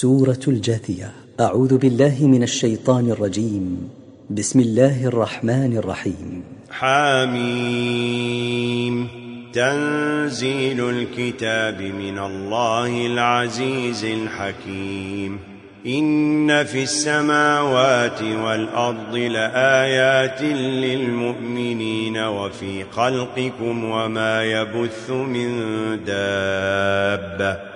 سورة الجاثية أعوذ بالله من الشيطان الرجيم. بسم الله الرحمن الرحيم. حاميم تنزيل الكتاب من الله العزيز الحكيم. إن في السماوات والأرض لآيات للمؤمنين وفي خلقكم وما يبث من دابة.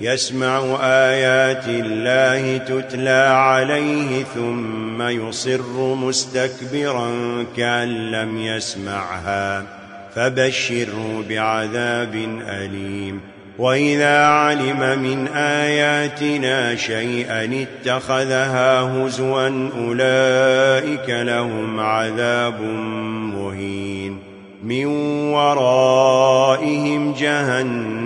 يسمع آيات الله تتلى عليه ثم يصر مستكبرا كأن لم يسمعها فبشروا بعذاب أليم وإذا علم من آياتنا شيئا اتخذها هزوا أولئك لهم عذاب مهين من ورائهم جهنم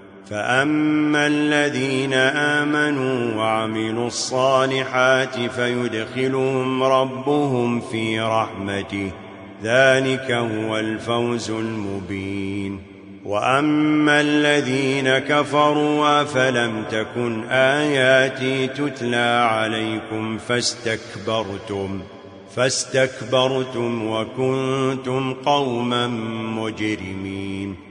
فأما الذين آمنوا وعملوا الصالحات فيدخلهم ربهم في رحمته ذلك هو الفوز المبين وأما الذين كفروا فلم تكن آياتي تتلى عليكم فاستكبرتم فاستكبرتم وكنتم قوما مجرمين